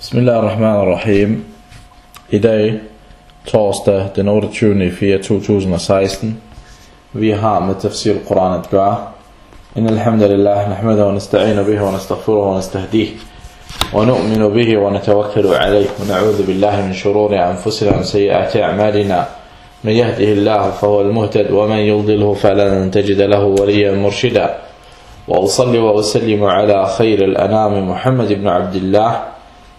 Bismillahirrahmanirrahim. I dag, torsdag den 28. 4. 2016, vi har med tafsir Quran at gøre. إن الحمد لله نحمده ونستعين به ونستغفره ونستهديه ونؤمن به ونتوكل عليه ونعوذ بالله من شرور أنفسنا ومن سيئات أعمالنا من يهده الله فهو المهتد ومن يضلله فلن تجد له وليا مرشدا وأصلي وأسلم على خير الأنام محمد بن عبد الله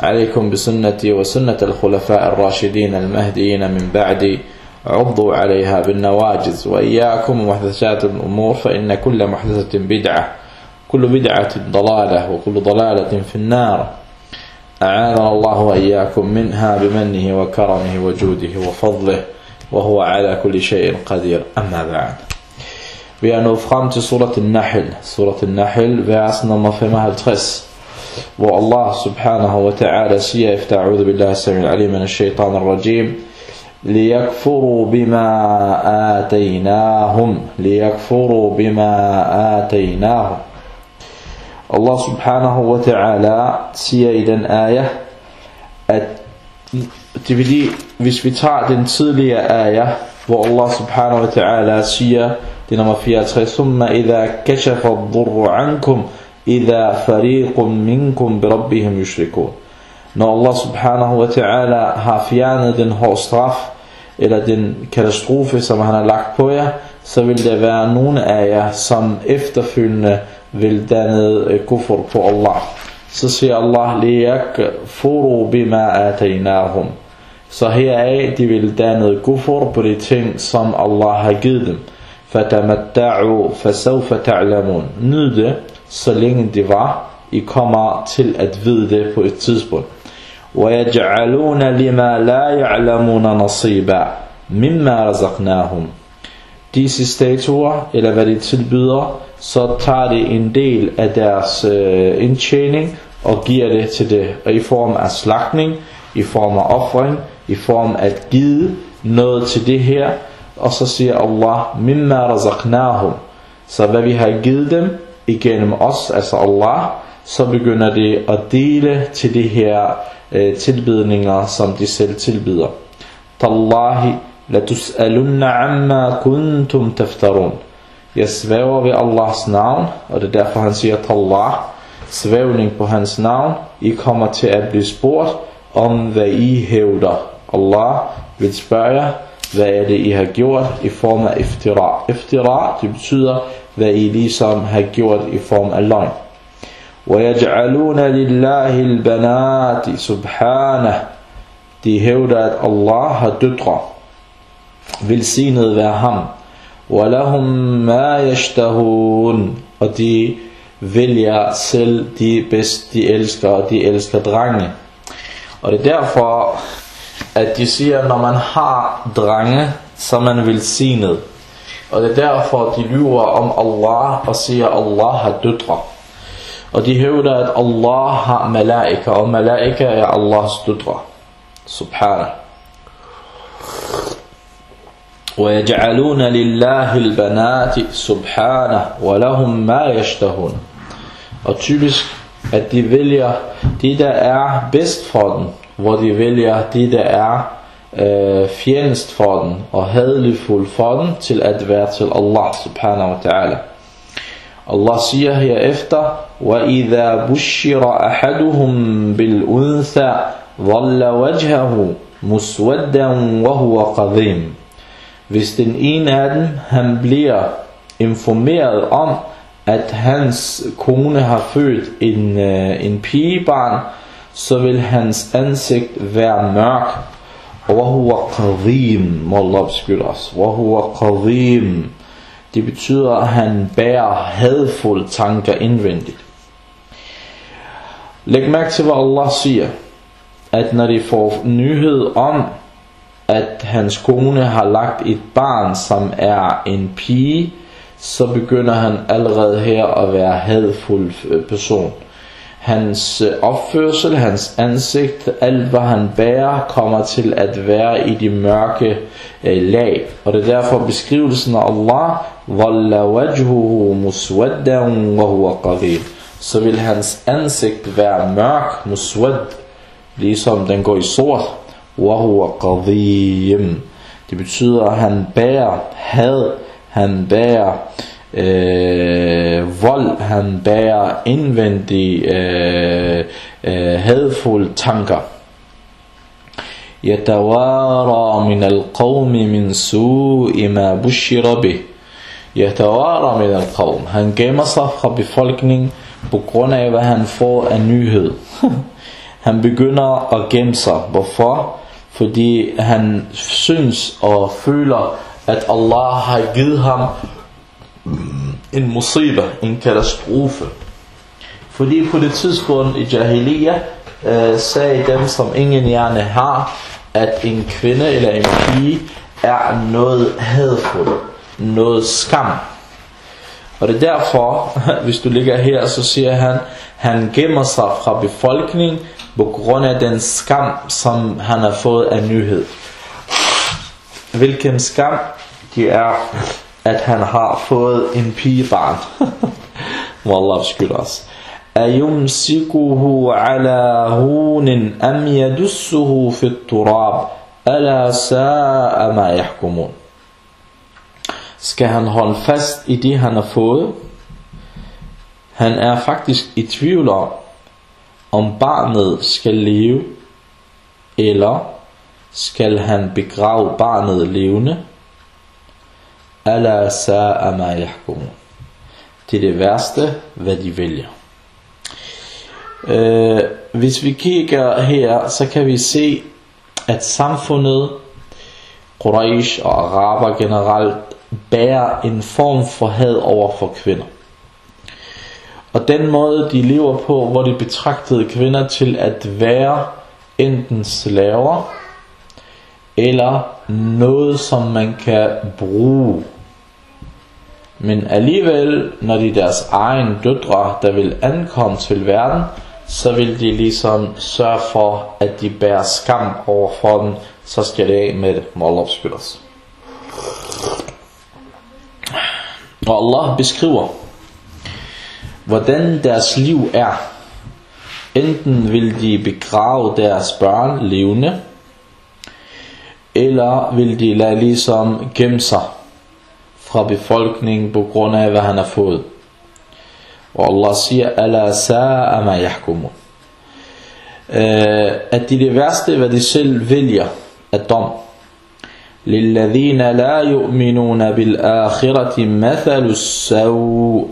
عليكم بسنتي وسنة الخلفاء الراشدين المهديين من بعدي عضوا عليها بالنواجز وإياكم ومحدثات الأمور فإن كل محدثة بدعة كل بدعة ضلالة وكل ضلالة في النار. أعاذنا الله وإياكم منها بمنه وكرمه وجوده وفضله وهو على كل شيء قدير. أما بعد Vi er nået frem til surat al-Nahl, surat al-Nahl, vers nummer 55, hvor Allah subhanahu wa ta'ala siger efter A'udhu billahi al-alim min al-shaytan al-rajim, ليكفروا بما آتيناهم ليكفروا بما آتيناهم Allah subhanahu wa ta'ala siger i den ayah, at det er fordi, hvis vi tager den tidligere ayah, hvor Allah subhanahu wa ta'ala siger, det er nummer 64, ثم إذا كشف الضر عنكم إذا فريق منكم بربهم يشركون når Allah subhanahu wa ta'ala har fjernet den hårde straf, eller den katastrofe, som han har lagt på jer, så vil der være nogle af jer, som efterfølgende vil danne kufr på Allah. Så siger Allah, liyakfuru bima ataynahum. Så heraf, de vil danne kufr på de ting, som Allah har givet dem. Fatamatta'u fasawfa ta'lamun. Nyd det, så længe det var, I kommer til at vide det på et tidspunkt. ويجعلون لما لا يعلمون نصيبا مما رزقناهم Disse statuer, eller hvad de tilbyder, så tager de en del af deres øh, indtjening og giver det til det og i form af slagtning, i form af offring, i form af at give noget til det her, og så siger Allah, mimma razaqnahum. Så hvad vi har givet dem igennem os, altså Allah, så begynder de at dele til de her øh, tilbedninger, som de selv tilbyder. Tallahi la tus'alunna amma kuntum taftarun. Jeg svæver ved Allahs navn, og det er derfor han siger Tallah, svævning på hans navn. I kommer til at blive spurgt om hvad I hævder. Allah vil spørge jer, hvad er det I har gjort i form af iftira. Iftira, det betyder, hvad I ligesom har gjort i form af løgn. ويجعلون لله البنات سبحانه De hævder, at Allah har døtre. Velsignet være ham. وَلَهُمْ مَا يَشْتَهُونَ Og de vælger selv de bedst, de elsker, og de elsker drenge. Og det er derfor, at de siger, når man har drenge, så er man velsignet. Og det er derfor, de lyver om Allah og siger, at Allah har døtre. Og de hævder, at Allah har malaika, og malaika er Allahs døtre. Subhanah. ويجعلون لله البنات سبحانه ولهم ما يشتهون og typisk at de vælger de der er bedst for den hvor de vælger de der er øh, fjendest for den og hadeligfuld for den til at være til Allah subhanahu wa ta'ala Allah siger herefter وَإِذَا بُشِّرَ أَحَدُهُمْ بِالْأُنْثَى ظَلَّ وَجْهَهُ مُسْوَدًّا وَهُوَ قَذِيمٌ Hvis den ene af dem, han bliver informeret om, at hans kone har født en, øh, en pigebarn, så vil hans ansigt være mørk. وَهُوَ قَذِيمٌ Må Allah beskytte os. وَهُوَ قَذِيمٌ Det betyder, at han bærer hadfulde tanker indvendigt. Læg mærke til, hvad Allah siger. at når de får nyhed om, at hans kone har lagt et barn, som er en pige, så begynder han allerede her at være hadfuld øh, person. Hans øh, opførsel, hans ansigt, alt hvad han bærer, kommer til at være i de mørke øh, lag. Og det er derfor beskrivelsen af Allah, Walla wajhuhu muswaddan wa huwa qadir. Så vil hans ansigt være mørk, muswad, ligesom den går i sort, wa huwa qadim. Det betyder, at han bærer had, han bærer øh, vold, han bærer indvendige øh, øh, hadfulde tanker. يتوارى من القوم من سوء ما بشر به يتوارى من القوم Han gemmer sig fra befolkningen på grund af hvad han får af nyhed. han begynder at gemme sig. Hvorfor? Fordi han synes og føler at Allah har givet ham en musiba, en katastrofe. Fordi på det tidspunkt i Jahiliya øh, sagde dem, som ingen hjerne har, at en kvinde eller en pige er noget hadfuldt, noget skam. Og det er derfor, hvis du ligger her, så siger han, han gemmer sig fra befolkningen på grund af den skam, som han har fået af nyhed. Hvilken skam? Det er, at han har fået en pigebarn. Må Allah beskytte os. أيمسكه على هون أم يدسه في التراب ألا ساء ما يحكمون Skal han holde fast i det han har fået? Han er faktisk i tvivl om, om barnet skal leve, eller skal han begrave barnet levende? Alla sa'a ma yahkumun. Det er det værste, hvad de vælger. Øh, hvis vi kigger her, så kan vi se, at samfundet, Quraysh og araber generelt, bærer en form for had over for kvinder. Og den måde de lever på, hvor de betragtede kvinder til at være enten slaver, eller noget som man kan bruge. Men alligevel, når de deres egen døtre, der vil ankomme til verden, så vil de ligesom sørge for, at de bærer skam over for dem, så skal det af med det. Må Allah beskytte os. Og Allah beskriver, hvordan deres liv er. Enten vil de begrave deres børn levende, eller vil de lade ligesom gemme sig fra befolkningen på grund af, hvad han har fået. Og Allah siger, Ala sa'a ma yahkumun. At det er det værste, hvad de selv vælger af dom. للذين لا يؤمنون بالآخرة مثل السوء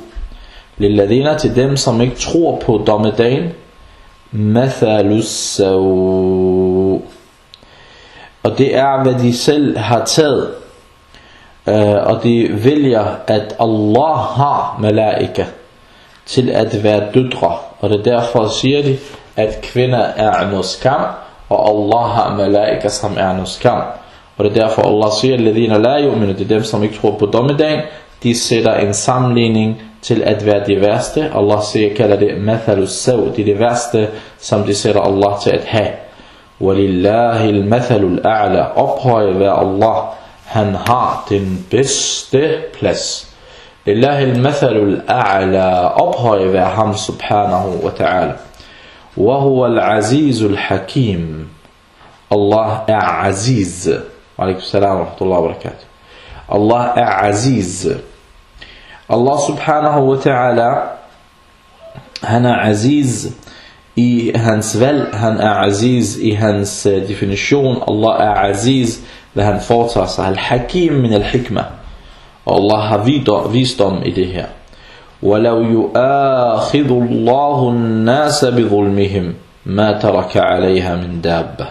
للذين til dem som ikke tror på dommedagen مثل السوء og det er hvad de selv har taget Øh, og de vælger at Allah har malaika til at være døtre. Og det er derfor siger de, at kvinder er noget skam, og Allah har malaika, som er noget skam. Og det er derfor Allah siger, at ladina la yu'minu, det er dem, som ikke tror på dommedagen, de sætter en sammenligning til at være det værste. Allah siger, kalder det mathalus sav, det er det værste, som de sætter Allah til at have. Walillahi al-mathalul a'la, ophøje være Allah, han har den bedste plads. لله المثل الأعلى أبهى وهم سبحانه وتعالى وهو العزيز الحكيم الله عزيز وعليكم السلام ورحمة الله وبركاته الله عزيز الله سبحانه وتعالى هنا عزيز i hans valg, han er aziz i hans definition, Allah er aziz, hvad han foretager sig, al-hakim min al-hikmah. Og Allah har visdom i det her. وَلَوْ يُؤَاخِذُ اللَّهُ النَّاسَ بِظُلْمِهِمْ مَا تَرَكَ عَلَيْهَا مِنْ دَابَّةٍ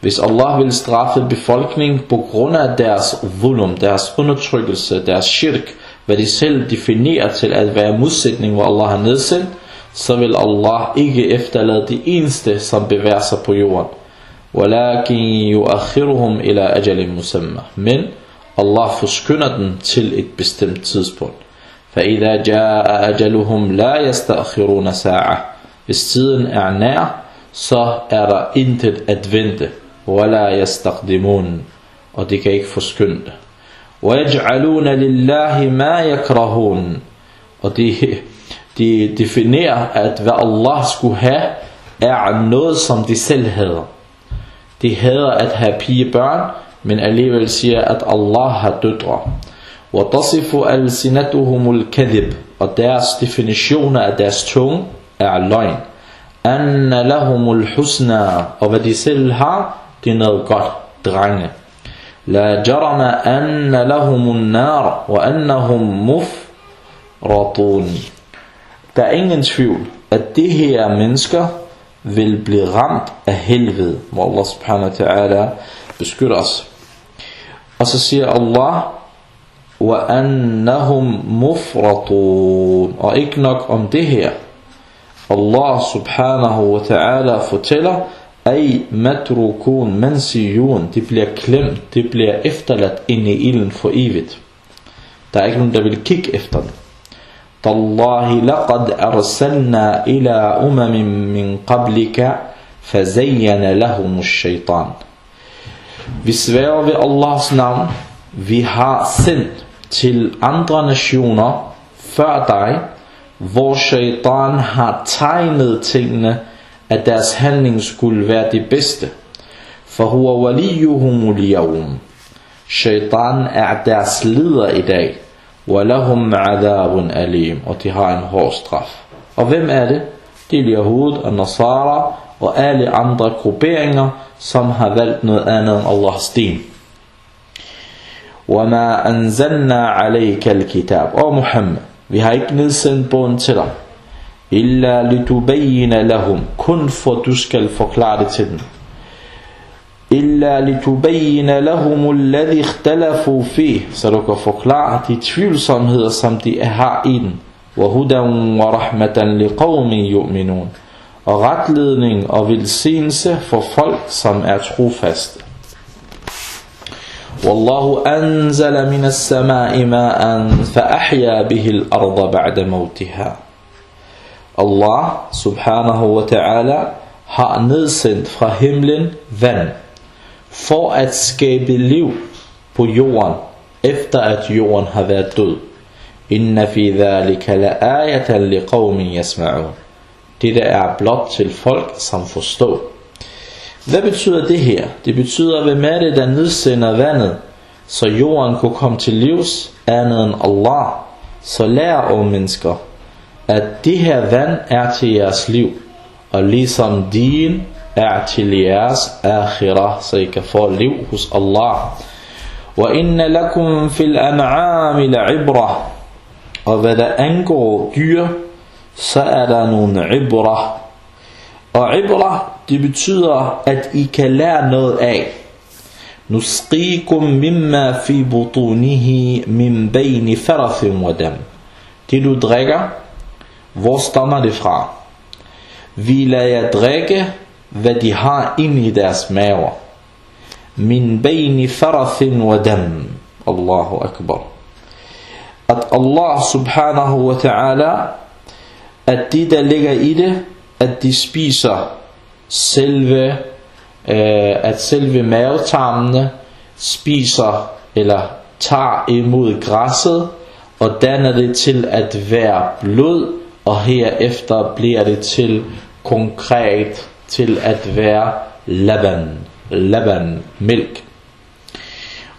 Hvis Allah vil straffe befolkningen på grund af deres volum, deres undertrykkelse, deres shirk, hvad de selv definerer til at være modsætning, hvor Allah har nedsat, så vil Allah ikke efterlade de eneste, som bevæger sig på jorden. ولكن يؤخرهم إلى أجل مسمى men Allah forskynder den til et bestemt tidspunkt فإذا جاء أجلهم لا يستأخرون ساعة hvis tiden er nær så er der intet at vente ولا يستقدمون og de kan ikke forskynde det ويجعلون لله ما يكرهون og de, de definerer at hvad Allah skulle have er noget som de selv hader de hader at have pigebørn, men alligevel siger, at Allah har døtre. وَتَصِفُ أَلْسِنَتُهُمُ الْكَذِبِ Og deres definitioner af deres tunge er løgn. أَنَّ لَهُمُ الْحُسْنَى Og hvad de selv har, det er noget godt, drenge. لا جرم أن لهم النار وأنهم مفرطون Der er ingen tvivl, at det her mennesker vil blive ramt af helvede. Må Allah subhanahu wa ta'ala beskytte os. Og så siger Allah, وَأَنَّهُمْ مُفْرَطُونَ Og ikke nok om det her. Allah subhanahu wa ta'ala fortæller, Ej matrukun mansiyun, de bliver klemt, de bliver efterladt inde i ilden for evigt. Der er ikke nogen, der vil kigge efter dem. تالله لقد أرسلنا إلى أمم من قبلك فزين لهم الشيطان Vi sværger ved Allahs navn, vi har sendt til andre nationer før dig, hvor shaitan har tegnet tingene, at deres handling skulle være det bedste. For huwa waliyuhum liyawm. Shaitan er deres leder i dag. وَلَهُمْ عَذَابٌ أَلِيمٌ Og de har en hård straf. Og hvem er det? Det er Yahud og Nasara og alle andre grupperinger, som har valgt noget andet end Allahs din. وَمَا أَنزَلْنَا عَلَيْكَ الْكِتَابِ Og Muhammad, vi har ikke nedsendt bogen til dig. إِلَّا لِتُبَيِّنَ لَهُمْ Kun for du skal forklare det til dem. إلا لتبين لهم الذي اختلفوا فيه så du kan forklare de tvivlsomheder som de har i den وهدى ورحمة لقوم يؤمنون og retledning og velsignelse for folk som er trofaste والله أنزل من السماء ماء فأحيا به الأرض بعد موتها Allah subhanahu wa ta'ala har nedsendt fra himlen vand for at skabe liv på jorden, efter at jorden har været død. Inna fi dhalika la ayatan li qawmin yasma'un. Det der er blot til folk, som forstår. Hvad betyder det her? Det betyder, hvem er det, der nedsender vandet, så jorden kunne komme til livs andet end Allah. Så lær, o mennesker, at det her vand er til jeres liv, og ligesom din er til jeres akhirah, så I kan få liv hos Allah. وَإِنَّ لَكُمْ فِي الْأَنْعَامِ لَعِبْرَةً Og hvad der angår dyr, så er der nogle ibra. Og ibra, det betyder, at I kan lære noget af. نسقيكم مما في بطونه من بين فرث ودم Det du drikker, hvor stammer det fra? Vi lader jer drikke hvad de har inde i deres maver. Min baini farathin wa dam. Allahu akbar. At Allah subhanahu wa ta'ala, at de der ligger i det, at de spiser selve, øh, at selve mavetarmene spiser eller tager imod græsset, og danner det til at være blod, og herefter bliver det til konkret til at være laban, laban, mælk.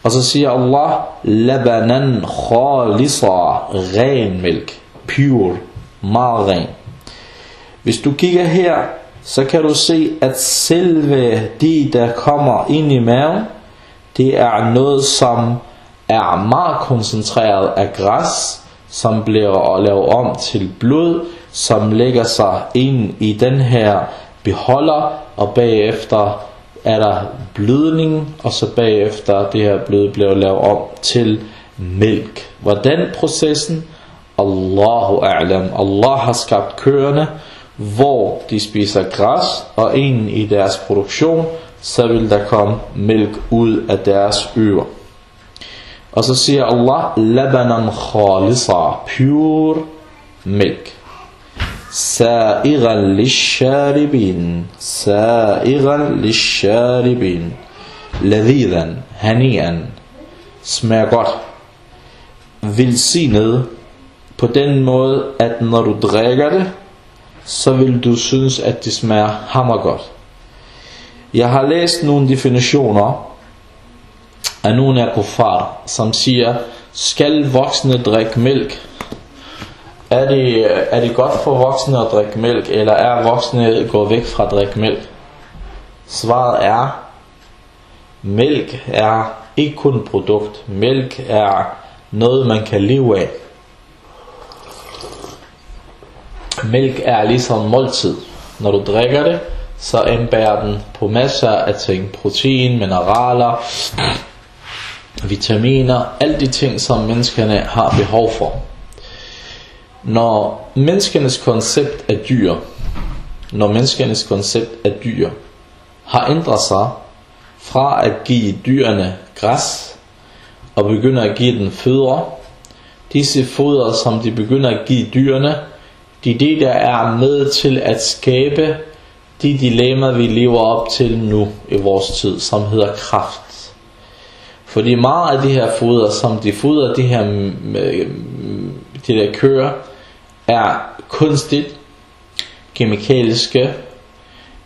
Og så siger Allah, labanan khalisa, ren mælk, pure, meget ren. Hvis du kigger her, så kan du se, at selve de, der kommer ind i maven, det er noget, som er meget koncentreret af græs, som bliver lavet om til blod, som lægger sig ind i den her beholder, og bagefter er der blødning, og så bagefter det her blød bliver lavet om til mælk. Hvordan processen? Allahu a'lam. Allah har skabt køerne, hvor de spiser græs, og inden i deres produktion, så vil der komme mælk ud af deres ører. Og så siger Allah, labanan khalisa, pure mælk. Sa'iran lisharibin, sa'iran lisharibin, ladhidan, hanian, smager godt, velsignet på den måde, at når du drikker det, så vil du synes, at det smager hammergodt. Jeg har læst nogle definitioner af nogle af kuffar, som siger, skal voksne drikke mælk? Er det, er det godt for voksne at drikke mælk, eller er voksne gået væk fra at drikke mælk? Svaret er, mælk er ikke kun et produkt. Mælk er noget, man kan leve af. Mælk er ligesom måltid. Når du drikker det, så indbærer den på masser af ting. Protein, mineraler, vitaminer, alle de ting, som menneskerne har behov for. Når menneskenes koncept af dyr, når menneskenes koncept af dyr har ændret sig fra at give dyrene græs og begynder at give den fødder, disse foder, som de begynder at give dyrene, de er det, der er med til at skabe de dilemmaer, vi lever op til nu i vores tid, som hedder kraft. Fordi meget af de her foder, som de fodrer de her øh, de der køer, er kunstigt, kemikaliske,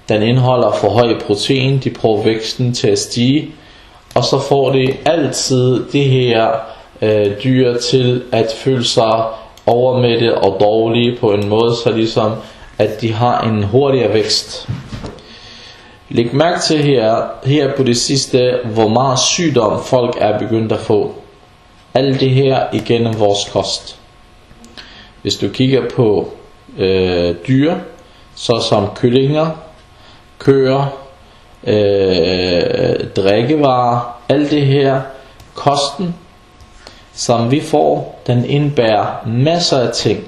den indeholder for høj protein, de prøver væksten til at stige, og så får de altid det her øh, dyr til at føle sig overmætte og dårlige på en måde, så ligesom at de har en hurtigere vækst. Læg mærke til her, her på det sidste, hvor meget sygdom folk er begyndt at få. Alt det her igennem vores kost. Hvis du kigger på øh, dyr, så som kyllinger, køer, øh, drikkevarer, alt det her, kosten, som vi får, den indbærer masser af ting,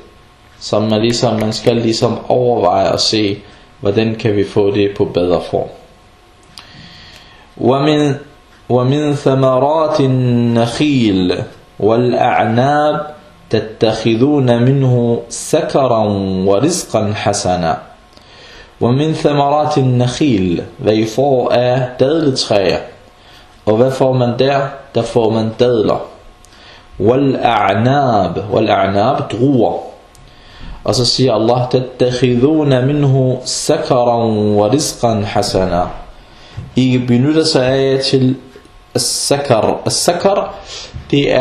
som man, ligesom, man skal ligesom overveje og se, hvordan kan vi få det på bedre form. ومن ومن ثمرات النخيل والأعناب تتخذون منه سكرا ورزقا حسنا. ومن ثمرات النخيل hvad I får af dadletræer og hvad får man der? der får man dadler والأعناب والأعناب دروة أصلي الله تتخذون منه سكرا ورزقا حسنا. إيه بنودة سعية السكر السكر دي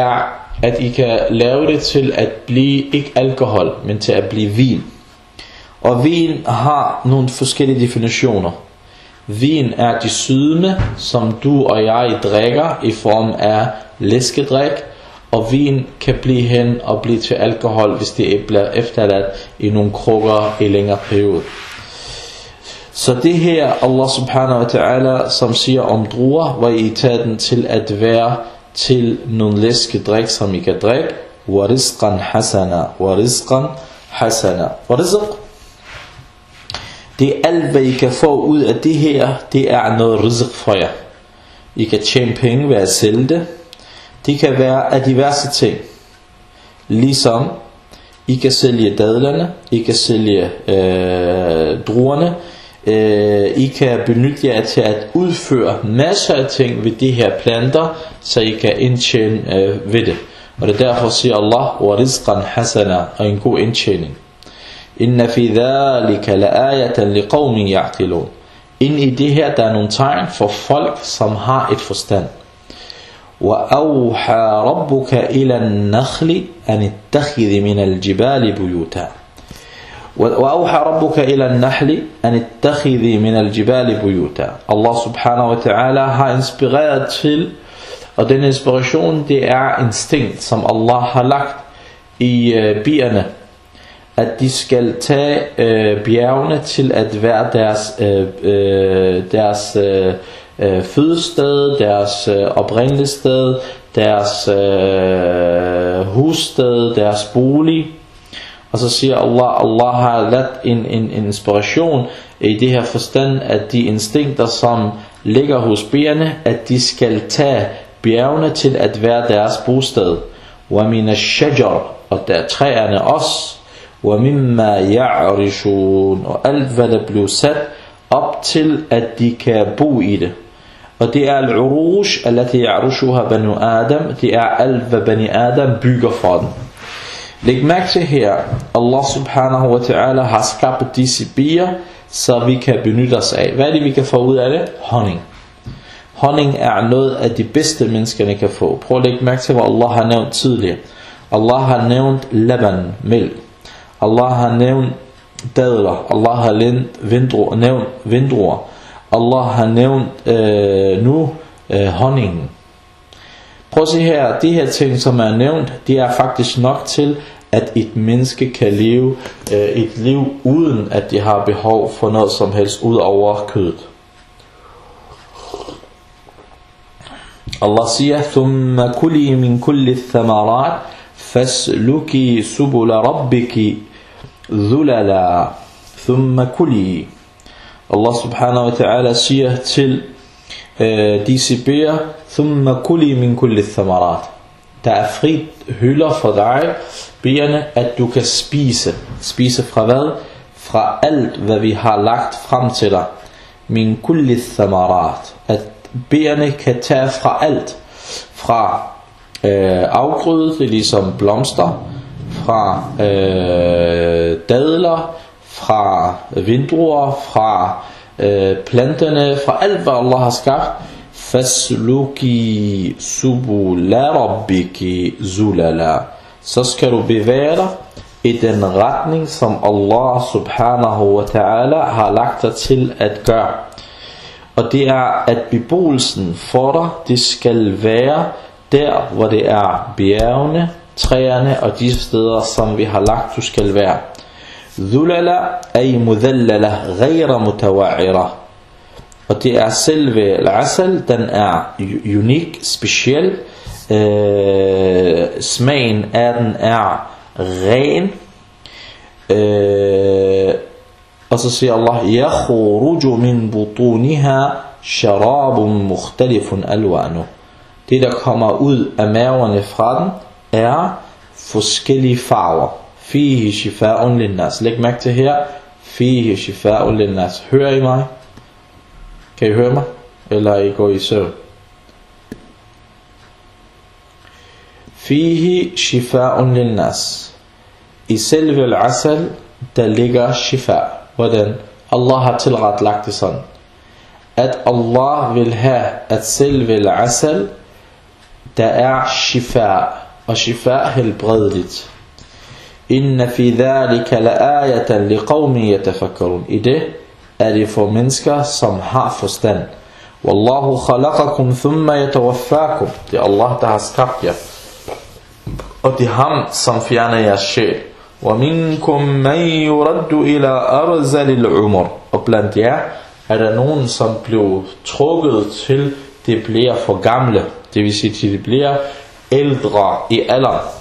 at I kan lave det til at blive ikke alkohol, men til at blive vin. Og vin har nogle forskellige definitioner. Vin er de sydende, som du og jeg drikker i form af læskedrik, og vin kan blive hen og blive til alkohol, hvis det bliver efterladt i nogle krukker i længere periode. Så det her, Allah subhanahu wa ta'ala, som siger om druer, hvor I tager den til at være til nogle læskedrik, som I kan drikke, warizqan hasana, warizqan hasana. Warizq, det er alt, hvad I kan få ud af det her, det er noget rizq for jer. I kan tjene penge ved at sælge det. Det kan være af diverse ting. Ligesom I kan sælge dadlerne, I kan sælge øh, druerne, øh, I kan benytte jer til at udføre masser af ting ved de her planter, så I kan indtjene øh, ved det. Og det er derfor siger Allah, wa rizqan hasana, og en god indtjening. Inna fi dhalika la ayatan li qawmin ya'qilun. Ind i det her, der er nogle tegn for folk, som har et forstand. وأوحى ربك إلى النخل أن اتخذ من الجبال بيوتا وأوحى ربك إلى النحل أن اتخذي من الجبال بيوتا Allah subhanahu wa ta'ala har inspireret til og den inspiration det er instinkt som Allah har lagt i øh, bierne at de skal tage øh, bjergene til at være deres, øh, øh, deres øh, øh, fødested, deres øh, oprindelsested, deres øh, øh, hussted, deres bolig. Og så siger Allah, Allah har ladt en, en, en inspiration i det her forstand, at de instinkter, som ligger hos bierne, at de skal tage bjergene til at være deres bosted. وَمِنَ الشَّجَرِ Og der træerne også. وَمِمَّا يَعْرِشُونَ Og alt hvad der blev sat op til, at de kan bo i det. Og det er al-urush, allati ya'rushuha banu Adam. Det er alt, hvad bani Adam bygger for dem. Læg mærke til her, Allah subhanahu wa ta'ala har skabt disse bier, så vi kan benytte os af. Hvad er det, vi kan få ud af det? Honning. Honning er noget af de bedste menneskerne kan få. Prøv at lægge mærke til, hvad Allah har nævnt tidligere. Allah har nævnt laban, mel. Allah har nævnt dadler. Allah har nævnt vindruer. Nævnt vindruer. Allah har nævnt øh, nu øh, honningen. Prøv at se her, de her ting, som er nævnt, de er faktisk nok til, at et menneske kan leve øh, et liv uden at de har behov for noget som helst ud over kødet. Allah siger, ثُمَّ كُلِي مِنْ كُلِّ الثَّمَرَاتِ فَاسْلُكِي سُبُلَ رَبِّكِ ذُلَلًا ثُمَّ كُلِي Allah subhanahu wa ta'ala siger til øh, disse bærer, ثُمَّ كُلِي مِنْ كُلِّ الثَّمَرَاتِ Der er frit hylder for dig, bærerne, at du kan spise. Spise fra hvad? Fra alt, hvad vi har lagt frem til dig. Min kulli thamarat. At bærerne kan tage fra alt. Fra øh, afgrøde, det er ligesom blomster. Fra øh, dadler. Fra vindruer. Fra øh, planterne. Fra alt, hvad Allah har skabt. Fasluki subula rabbiki zulala. Så skal du bevæge dig i den retning, som Allah subhanahu wa ta'ala har lagt dig til at gøre. Og det er, at beboelsen for dig, det skal være der, hvor det er bjergene, træerne og de steder, som vi har lagt, du skal være. ذلل أي مذللة غير متوعرة. وتي أعسلف العسل تن أع يونيك سبيشيل اسمين أدن أع غين آه، أصصي الله يخرج من بطونها شراب مختلف ألوانه. تي دا كما أود أماوان فرادن أع فسكلي فعوة Fihi shifa'un linnas. Læg mærke til her. Fihi shifa'un linnas. Hører I mig? Kan I høre mig? Eller I går i søvn? Fihi shifa'un linnas. I selve al-asal, der ligger shifa. Hvordan? Allah har tilretlagt det sådan. At Allah vil have, at selve al-asal, der er shifa. Og shifa helbredeligt. Inna fi dhalika la'ayatan liqawmi yatafakkarun. I det er det for mennesker, som har forstand. Wallahu khalaqakum thumma yatawaffakum. Det er Allah, der har skabt jer. Og det er ham, som fjerner jeres sjæl. وَمِنْكُمْ مَنْ يُرَدُّ إِلَىٰ أَرْزَلِ الْعُمُرِ Og blandt jer er der nogen, som blev trukket til, det bliver for gamle. Det vil sige, til det bliver ældre i alderen.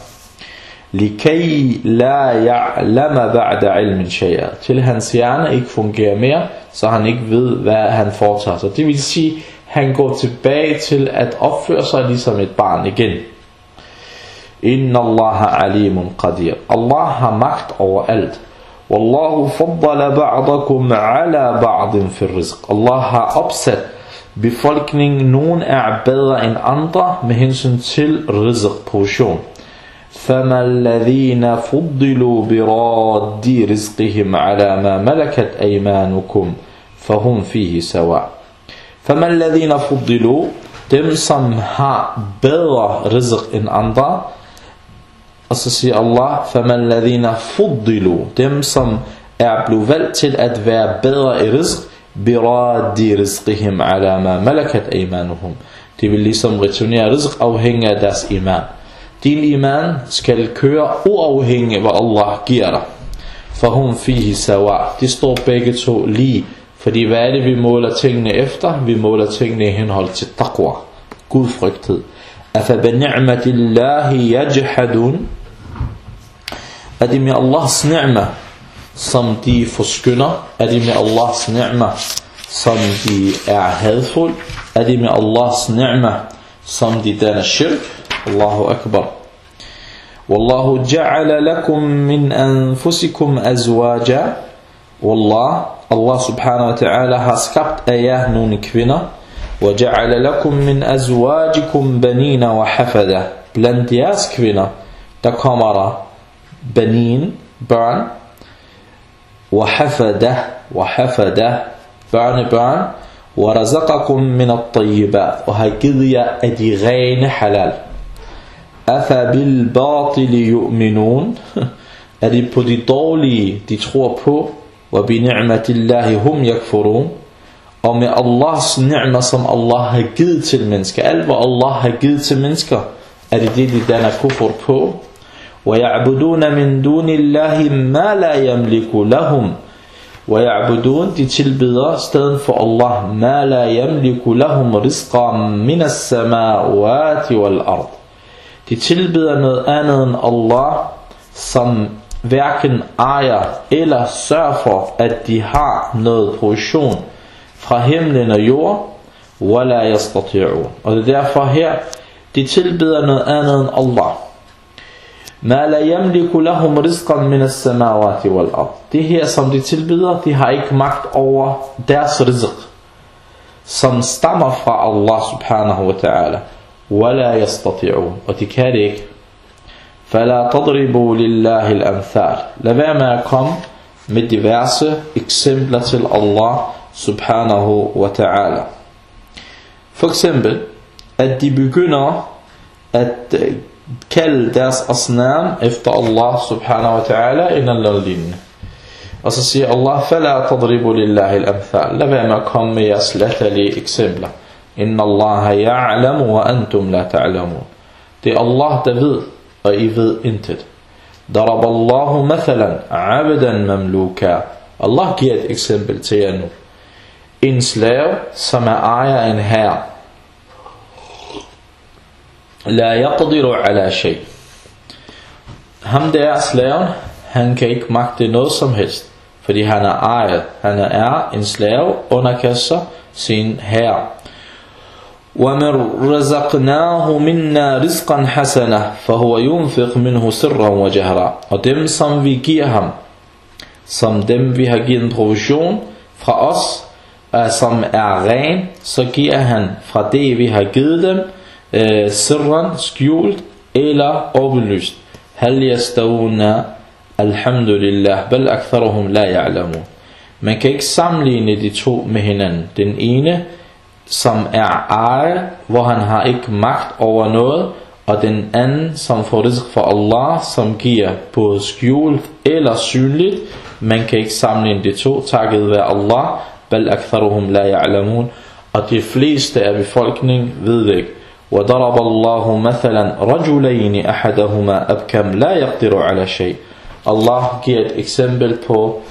Likay la ya'lama ba'da ilmin shay'a. Til hans hjerne ikke fungerer mere, så han ikke ved, hvad han foretager sig. Det vil sige, han går tilbage til at opføre sig ligesom et barn igen. Inna Allah alimun qadir. Allah har magt over alt. Wallahu faddala ba'dakum ala ba'din fil rizq. Allah har opsat befolkningen. Nogen er bedre end andre med hensyn til rizq-portion. فما الذين فضلوا براد رزقهم على ما ملكت أيمانكم فهم فيه سواء فما الذين فضلوا dem som har bedre rizq end andre og så siger Allah فما الذين فضلوا dem som er blevet valgt til at være bedre i rizq براد رزقهم على ما ملكت أيمانهم de vil ligesom returnere rizq afhængig af deres iman Din iman skal køre uafhængig af hvad Allah giver dig. For hun fihi sawa. De står begge to lige. Fordi hvad er det vi måler tingene efter? Vi måler tingene i henhold til taqwa. Gudfrygthed. أفبنعمة الله يجحدون Er det med Allahs ni'ma, som de forskynder? Er det med Allahs ni'ma, som de er hadfuld? Er det med Allahs ni'ma, som de danner shirk? Allahu Akbar. والله جعل لكم من أنفسكم أزواجا. والله الله سبحانه وتعالى has kept ayah nun kvinna وجعل لكم من أزواجكم بنين وحفدة. Plenty as kvinna da kommer بنين barn وحفدة. وحفدة. barn barn ورزقكم من الطيبات. وهكذا أدي غين حلال. Af de rene halal أفبالباطل يؤمنون er det på de dårlige de tror på وبنعمة الله هم يكفرون og med Allahs ni'ma som Allah har givet til mennesker alt hvad Allah har givet til mennesker er det det de danner kufur på ويعبدون من دون الله ما لا يملك لهم ويعبدون de tilbeder stedet for Allah ما لا يملك لهم رزقا من السماوات والأرض De tilbeder noget andet end Allah, som hverken ejer eller sørger for, at de har noget provision fra himlen og jord, وَلَا يَسْتَطِعُونَ Og det er derfor her, de tilbeder noget andet end Allah. مَا لَا يَمْلِكُ لَهُمْ رِزْقًا مِنَ السَّمَاوَاتِ وَالْأَرْضِ Det her, som de tilbeder, de har ikke magt over deres rizq, som stammer fra Allah subhanahu wa ta'ala. ولا يستطيعون og de kan det ikke فلا تضربوا لله الأمثال lad være med at komme med diverse eksempler til Allah subhanahu wa ta'ala for eksempel at de begynder at kalde deres asnam efter Allah subhanahu wa ta'ala eller noget lignende og så siger Allah فلا تضربوا لله الأمثال lad være med at komme med jeres latterlige eksempler Inna Allah ya'lamu wa antum la ta'lamun. Det er Allah, der ved, og I ved intet. ضرب الله مثلا عبدا مملوكا Allah giver et eksempel til jer nu. En slave, som er ejer af en herre. La yaqdiru ala shay. Ham der er slaven, han kan ikke magte noget som helst, fordi han er ejet. Han er en slave underkaster sin herre. ومن رزقناه منا رزقا حسنا فهو ينفق منه سرا وجهرا og dem som vi giver ham som dem vi har givet en provision fra os uh, som er ren så giver han fra det vi har givet dem uh, sirran skjult eller åbenlyst hal yastavuna alhamdulillah bal aktharuhum la ya'lamun man kan ikke sammenligne de to med hinanden den ene som er eje, hvor han har ikke magt over noget, og den anden, som får rizq for Allah, som giver både skjult eller synligt. Man kan ikke sammenligne de to, takket være Allah, bal aktharuhum la ya'lamun, og de fleste af befolkningen ved det ikke. وضرب الله مثلا رجلين أحدهما أبكم لا يقدر على شيء Allah giver et eksempel på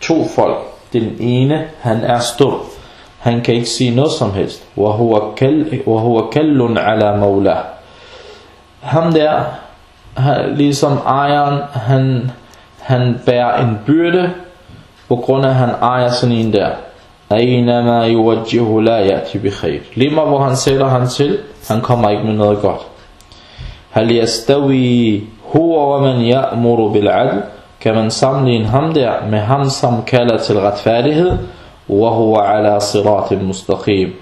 to folk. Den ene, han er stor. Han kan ikke sige noget som helst. وَهُوَ كَلٌّ عَلَى مَوْلَهُ Ham der, ligesom ejeren, han, han bærer en byrde, på grund af, at han ejer sådan en der. أَيْنَمَا يُوَجِّهُ لَا يَأْتِ بِخَيْرٍ Lige hvor han sætter han til, han kommer ikke med noget godt. هل يستوي هو ومن يأمر بالعدل kan man sammenligne ham der med ham som kalder til retfærdighed وهو على صراط مستقيم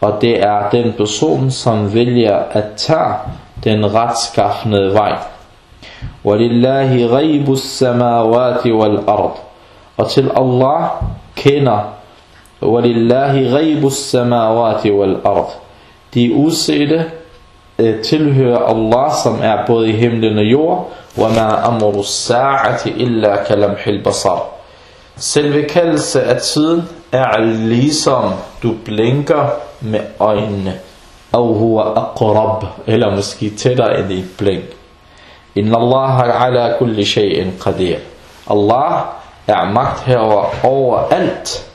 og det er den person som vælger at tage den retskaffende vej وَلِلَّهِ غَيْبُ السَّمَاوَاتِ وَالْأَرْضِ og til Allah kender وَلِلَّهِ غَيْبُ السَّمَاوَاتِ وَالْأَرْضِ de usete tilhører Allah som er både i himlen og jord وَمَا أَمْرُ السَّاعَةِ إِلَّا كَلَمْحِ الْبَصَرِ Selve kaldelse af tiden er ligesom du blinker med øjnene. Og huwa aqrab, eller måske tættere end et blink. Inna Allah ala kulli shay'in qadir. Allah er magt herover over alt.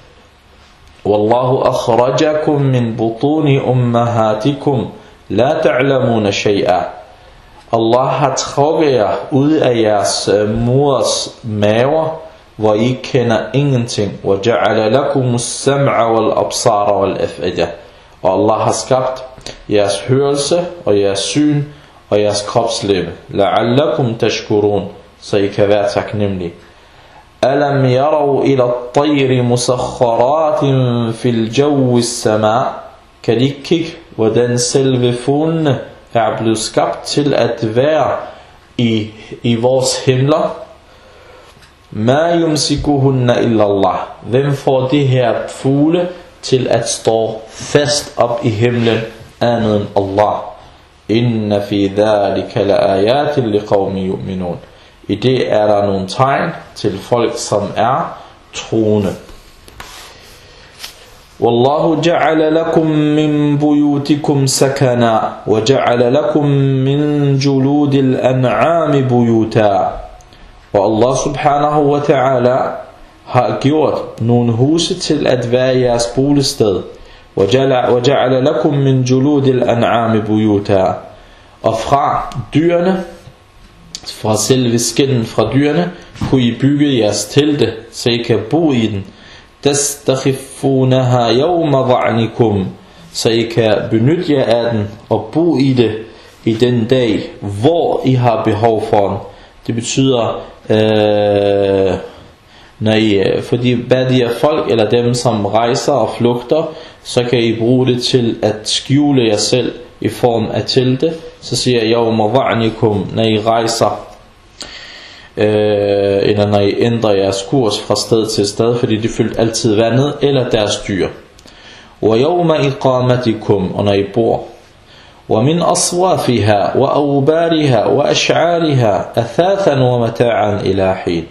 Wallahu akhrajakum min butuni ummahatikum La ta'lamuna shay'a. Allah har trukket jer ud af jeres øh, mors maver, hvor I kender ingenting. وَجَعَلَ لَكُمُ السَّمْعَ وَالْأَبْصَارَ وَالْأَفْئِدَةِ Og Allah har skabt jeres hørelse og jeres syn og jeres kropslæbe. لَعَلَّكُمْ تَشْكُرُونَ Så I kan være taknemmelige. يَرَوْا إِلَى الطَّيْرِ مُسَخَّرَاتٍ فِي الْجَوِّ السَّمَاءِ Kan de ikke kigge, hvordan selve fuglene er blevet skabt til at være i, i vores himler? Ma yumsikuhunna illa Allah. Hvem får de her fugle til at stå fast op i himlen andet end Allah? Inna fi dhalika la ayatin liqawmi yu'minun. I det er der nogle tegn til folk, som er troende. والله جعل لكم من بيوتكم سكنا وجعل لكم من جلود الأنعام بيوتا Og Allah subhanahu wa ta'ala har gjort nogle huse til at være jeres boligsted. وَجَعَلَ لَكُم مِّن جُلُودِ الْأَنْعَامِ بُيُوتًا Og fra dyrene, fra selve skinnen fra dyrene, kunne I bygge jeres telte, så I kan bo i den. تَسْتَخِفُونَهَا يَوْمَ ضَعْنِكُمْ Så I kan benytte jer af den og bo i det i den dag, hvor I har behov for den. Det betyder, øh, når I, fordi badia folk, eller dem som rejser og flugter, så kan I bruge det til at skjule jer selv i form af telte. Så siger jeg, jo mava'nikum, når I rejser, øh, eller når I ændrer jeres kurs fra sted til sted, fordi de fyldt altid vandet, eller deres dyr. وَيَوْمَ إِقَامَتِكُمْ Og når I bor ومن أصوافها وأوبارها وأشعارها أثاثا ومتاعا إلى حين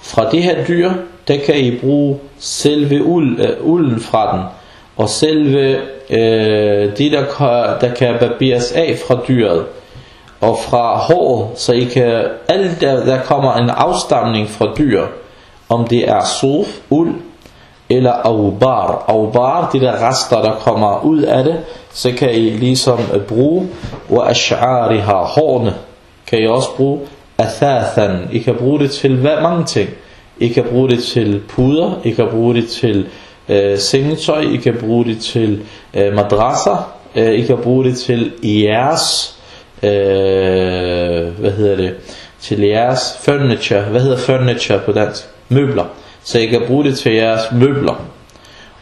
Fra de her dyr, der kan I bruge selve uld, øh, ulden fra den, og selve øh, de, der, der kan barberes af fra dyret, og fra hår, så I kan, alt der, der kommer en afstamning fra dyr, om det er sof, uld, eller aubar. Aubar, de der rester, der kommer ud af det, så kan I ligesom øh, bruge, og ash'ariha, hårene, kan I også bruge, athathan. I kan bruge det til hvad, mange ting. I kan bruge det til puder, I kan bruge det til øh, sengetøj, I kan bruge det til øh, madrasser, øh, I kan bruge det til jeres, øh, hvad hedder det, til jeres furniture, hvad hedder furniture på dansk? Møbler. Så I kan bruge det til jeres møbler.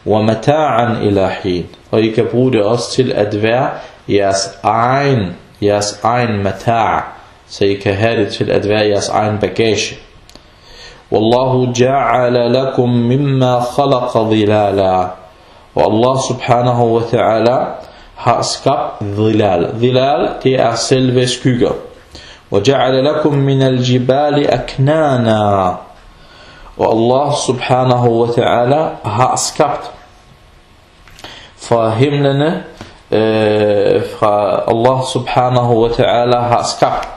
وَمَتَاعًا إِلَى حِينَ Og I kan bruge det også til at være jeres egen, jeres egen mata' Så I kan have det til at være jeres egen bagage. وَاللَّهُ جَعَلَ لَكُم مِمَّا خَلَقَ ظِلَالًا Og Allah subhanahu wa ta'ala har skabt dhilal. Dhilal, det er selve skygger. وَجَعَلَ لَكُم مِّنَ الْجِبَالِ أَكْنَانًا Og Allah subhanahu wa ta'ala har skabt fra himlene, øh, fra Allah subhanahu wa ta'ala har skabt.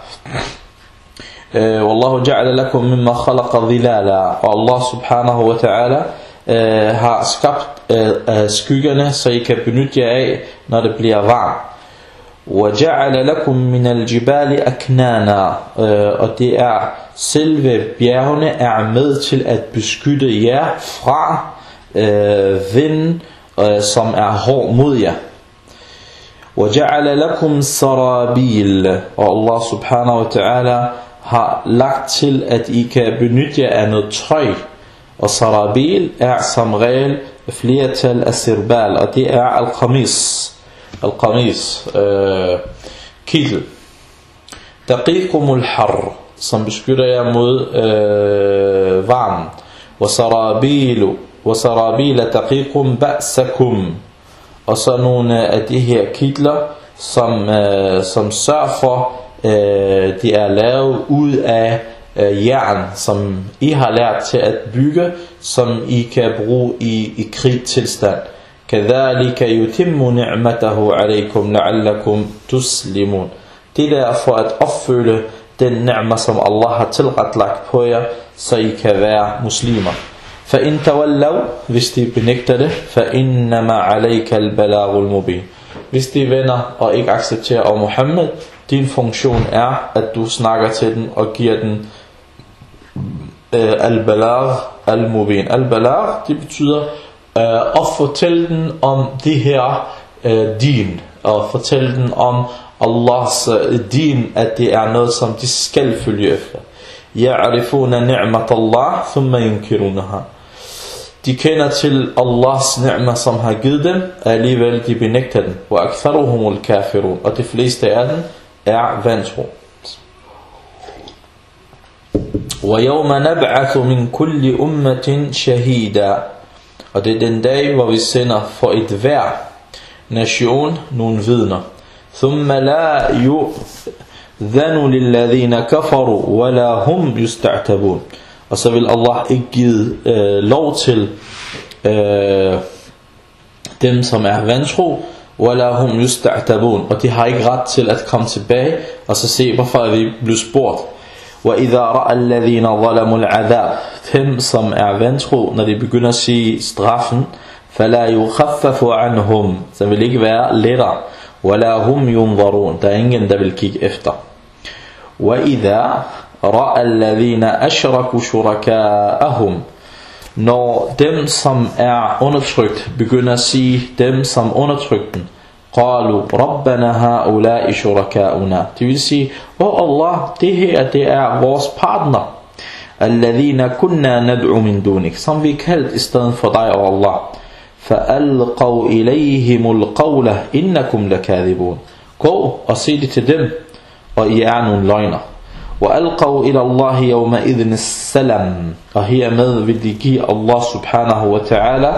Wallahu ja'ala lakum mimma khalaqa dhilala. Og Allah subhanahu wa ta'ala øh, har skabt øh, skyggerne, så I kan benytte jer af, når det bliver varmt. وَجَعَلَ لَكُم مِّنَ الْجِبَالِ أَكْنَانًا Og det er, selve bjergene er med til at beskytte jer fra øh, vind, øh, som er hård mod jer. وَجَعَلَ لَكُمْ سَرَابِيل Og Allah subhanahu wa ta'ala har lagt til, at I kan benytte jer af noget tøj. Og sarabil er som regel flertal af sirbal, og det er al-qamis. Al-qamis, øh, kittel. Daqiqumul har, som beskytter jer mod øh, varmen. Wasarabilu, wasarabila daqiqum ba'sakum. Og så nogle af de her kitler, som, øh, som sørger for, øh, de er lavet ud af øh, jern, som I har lært til at bygge, som I kan bruge i, i krigtilstand. كذلك يتم نعمته عليكم لعلكم تسلمون Det er for at opfylde den ni'ma, som Allah har tilretlagt på jer, så I kan være muslimer. فإن تولوا, hvis de benægter det, فإنما عليك البلاغ المبين. hvis de er venner og ikke accepterer og Muhammed, din funktion er, at du snakker til den og giver den øh, al-balag al-mubin. Al-balag, det betyder øh, at fortælle den om det her øh, din, og fortælle den om Allahs øh, din, at det er noget, som de skal følge efter. يعرفون نعمة الله ثم ينكرونها de kender til Allahs ni'ma, som har givet dem, alligevel de benægter den. Og aktharuhumul kafirun. Og de fleste af dem er vantro. وَيَوْمَ نَبْعَثُ مِنْ كُلِّ أُمَّةٍ شَهِيدًا Og det er den dag, hvor vi sender for et hver nation nogle vidner. ثُمَّ لَا يُؤْذَنُ لِلَّذِينَ كَفَرُوا وَلَا هُمْ يُسْتَعْتَبُونَ Og så vil Allah ikke give øh, lov til øh, dem, som er vantro, وَلَا هُمْ يُسْتَعْتَبُونَ Og de har ikke ret til at komme tilbage og så se, hvorfor er vi blevet spurgt. وَإِذَا رَأَ الَّذِينَ ظَلَمُوا الْعَذَابِ Dem, som er vantro, når de begynder at sige straffen, فَلَا يُخَفَّفُ عَنْهُمْ Så vil ikke være lettere. وَلَا هُمْ يُنظَرُونَ Der er ingen, der vil kigge efter. وَإِذَا رَأَ الَّذِينَ أَشْرَكُوا شُرَكَاءَهُمْ Når dem, som er undertrykt, begynder at sige dem, som undertrykte dem, قالوا ربنا هؤلاء شركاؤنا Det vil sige, åh oh Allah, det her det er vores partner. الذين كنا ندعو من دونك Som vi kaldt i stedet for dig, oh Allah. فألقوا إليهم القول إنكم لكاذبون Gå og sig det til dem, og I er nogle løgner. وألقوا إلى الله يومئذ السلام Og hermed vil de give Allah subhanahu wa ta'ala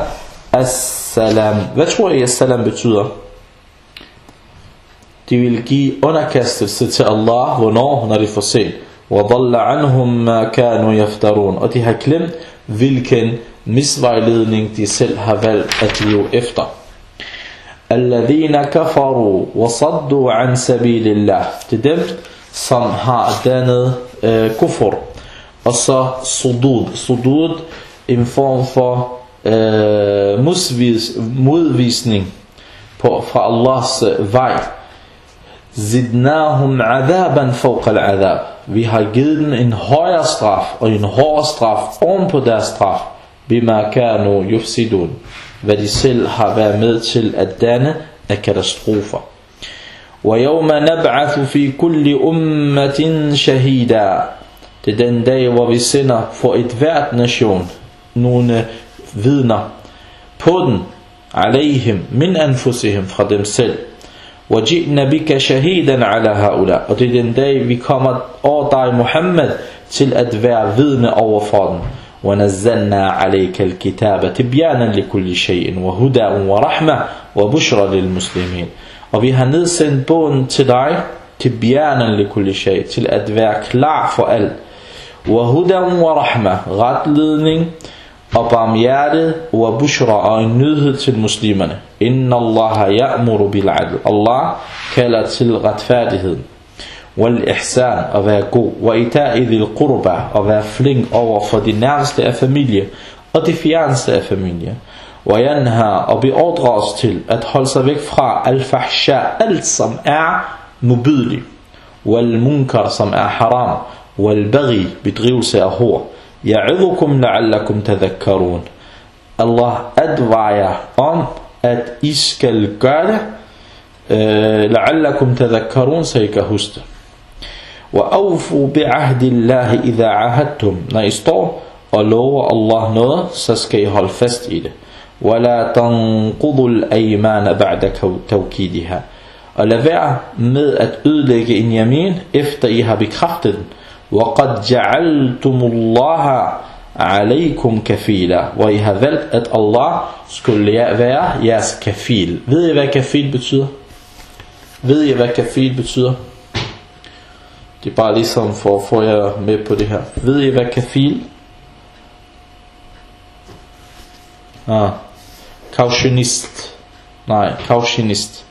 As-salam Hvad tror I, as-salam betyder? De vil give underkastelse til Allah, hvornår, når de får set. وَضَلَّ عَنْهُمْ مَا كَانُوا يَفْتَرُونَ Og de har glemt, hvilken misvejledning de selv har valgt at leve efter. الَّذِينَ كَفَرُوا وَصَدُّوا عَنْ سَبِيلِ اللَّهِ Det er dem, som har dannet øh, kufur. Og så sudud. Sudud en form for øh, modvis, modvisning på, fra Allahs øh, vej. Zidnahum adaban fawqa al-adab. Vi har givet dem en højere straf og en hårdere straf oven på deres straf. Bima kanu yufsidun. Hvad de selv har været med til at danne af katastrofer. وَيَوْمَ نَبْعَثُ فِي كُلِّ أُمَّةٍ شَهِيدًا Det er den dag, hvor vi sender for et hvert nation nogle vidner på den, عليهم min anfusihim fra dem selv. وَجِئْنَ بِكَ شَهِيدًا عَلَى هَؤُلَاء Og det er den dag, vi kommer over dig, Muhammad, til at være vidne over for dem. ونزلنا عليك الكتاب تبيانا لكل شيء وهدى ورحمة وبشرى للمسلمين Og vi har nedsendt bogen til dig, bjernen likulli shay, til at være klar for alt. Wa rahma, retledning og barmhjertet, wa bushra og en nyhed til muslimerne. Inna Allah ya'muru bil adl. Allah kalder til retfærdighed. Wal ihsan, at være god. Wa ita'i dhil qurba, at være flink over for de nærmeste af familie, og de fjerneste af familie. وينهى og beordrer os til at holde sig væk fra al-fahsha, alt som er modbydelig, wal-munkar som er haram, wal-baghi, bedrivelse af hår. Ya'idhukum la'allakum tadhakkarun. Allah advarer om, at I skal gøre det, kan huske det. وَأَوْفُوا بِعَهْدِ اللَّهِ إِذَا عَهَدْتُمْ Når I står og lover Allah noget, så skal I holde fast i det. ولا تنقضوا الأيمان بعد توكيدها og lad være med at ødelægge en yamin, efter I har bekræftet den. وَقَدْ جَعَلْتُمُ اللَّهَ عَلَيْكُمْ كَفِيلًا Hvor I har valgt, at Allah skulle være jeres kafil. Ved I, hvad kafil betyder? Ved I, hvad kafil betyder? Det er bare ligesom for at få jer med på det her. Ved I, hvad kafil Ah. Kautionist. Nej, kautionist.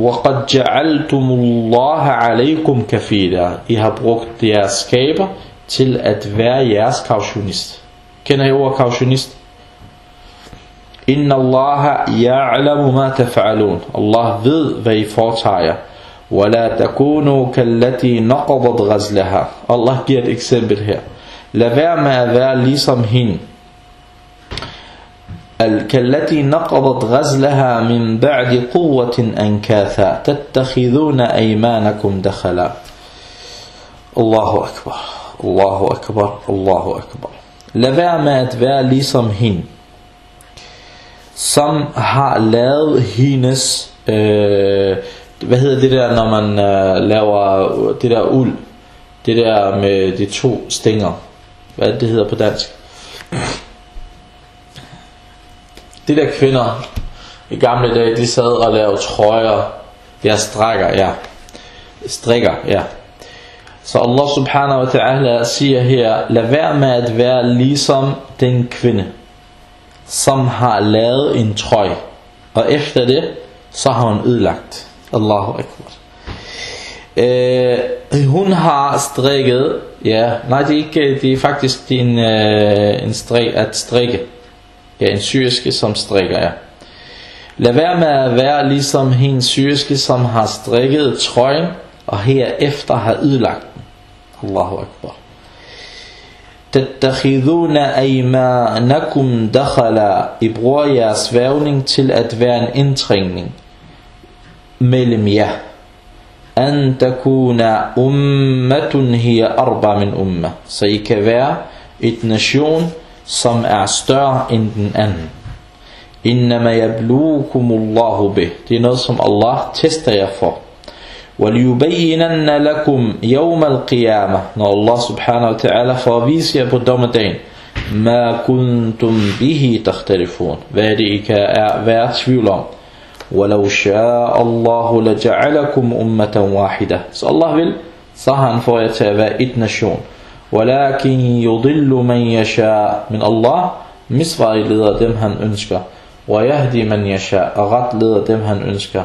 وَقَدْ جَعَلْتُمُ اللَّهَ عَلَيْكُمْ كَفِيلًا I har brugt jeres skaber til at være jeres kautionist. Kender I ordet kautionist? Inna Allah ya'lamu ma taf'alun. Allah ved, hvad I foretager jer. وَلَا تَكُونُوا كَالَّتِي نَقَضَتْ غَزْلَهَا Allah giver et eksempel her. Lad være med at være ligesom hende. كالتي نقضت غزلها من بعد قوة أنكاثا تتخذون أيمانكم دخلا الله أكبر الله أكبر الله أكبر Lad være med at være som har lavet hendes, øh, hvad hedder det der, når man øh, laver det der uld, det der med de to stænger, hvad det hedder på dansk? De der kvinder i gamle dage, de sad og lavede trøjer, ja, strækker, ja, strikker, ja. Så Allah subhanahu wa ta'ala siger her, lad være med at være ligesom den kvinde, som har lavet en trøje, og efter det, så har hun ødelagt. Allahu akbar. Øh, hun har strikket, ja, nej det er ikke, det er faktisk din, øh, en strik, at strikke. Ja, en syriske, som strikker, ja. Lad være med at være ligesom hendes syriske, som har strikket trøjen, og herefter har ødelagt den. Allahu Akbar. Tattakhiduna aymanakum dakhala. I bruger jeres vævning til at være en indtrængning mellem jer. An takuna ummatun hiya arba min umma. Så I kan være et nation, som er større end den anden. Innama yablukumullahu bih. Det er noget, som Allah tester jer for. وَلِيُبَيِّنَنَّ لَكُمْ يَوْمَ الْقِيَامَةِ Når Allah subhanahu wa ta'ala får at vise jer på dommedagen, مَا كُنْتُمْ بِهِ تَخْتَرِفُونَ Hvad er det, I kan er, være tvivl om? وَلَوْ شَاءَ اللَّهُ لَجَعَلَكُمْ أُمَّةً وَاحِدَةً Så Allah vil, så har han for jer til at være et nation. وَلَكِنْ يُضِلُّ مَنْ يَشَاء Men Allah misvej leder dem, han ønsker. وَيَهْدِ مَنْ يَشَاء Og ret leder dem, han ønsker.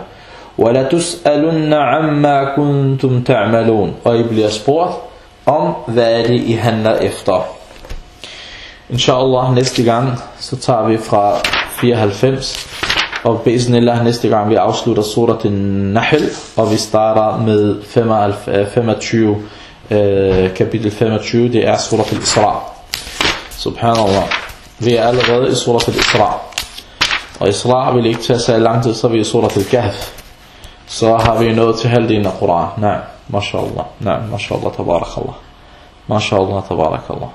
وَلَتُسْأَلُنَّ عَمَّا كُنْتُمْ تَعْمَلُونَ Og I bliver spurgt om, hvad er det, I handler efter. Inshallah, næste gang, så tager vi fra 94, og bismillah næste gang vi afslutter surat Nahl, og vi starter med 25, øh, kapitel 25, det er surat al-Isra. Subhanallah. Vi er allerede i surat al-Isra. Og Isra vil ikke tage sig lang tid, så er vi i surat al-Kahf. Så har vi nået til halvdelen af Koran. Nej, mashallah. Nej, mashallah, tabarakallah. Mashallah, tabarakallah.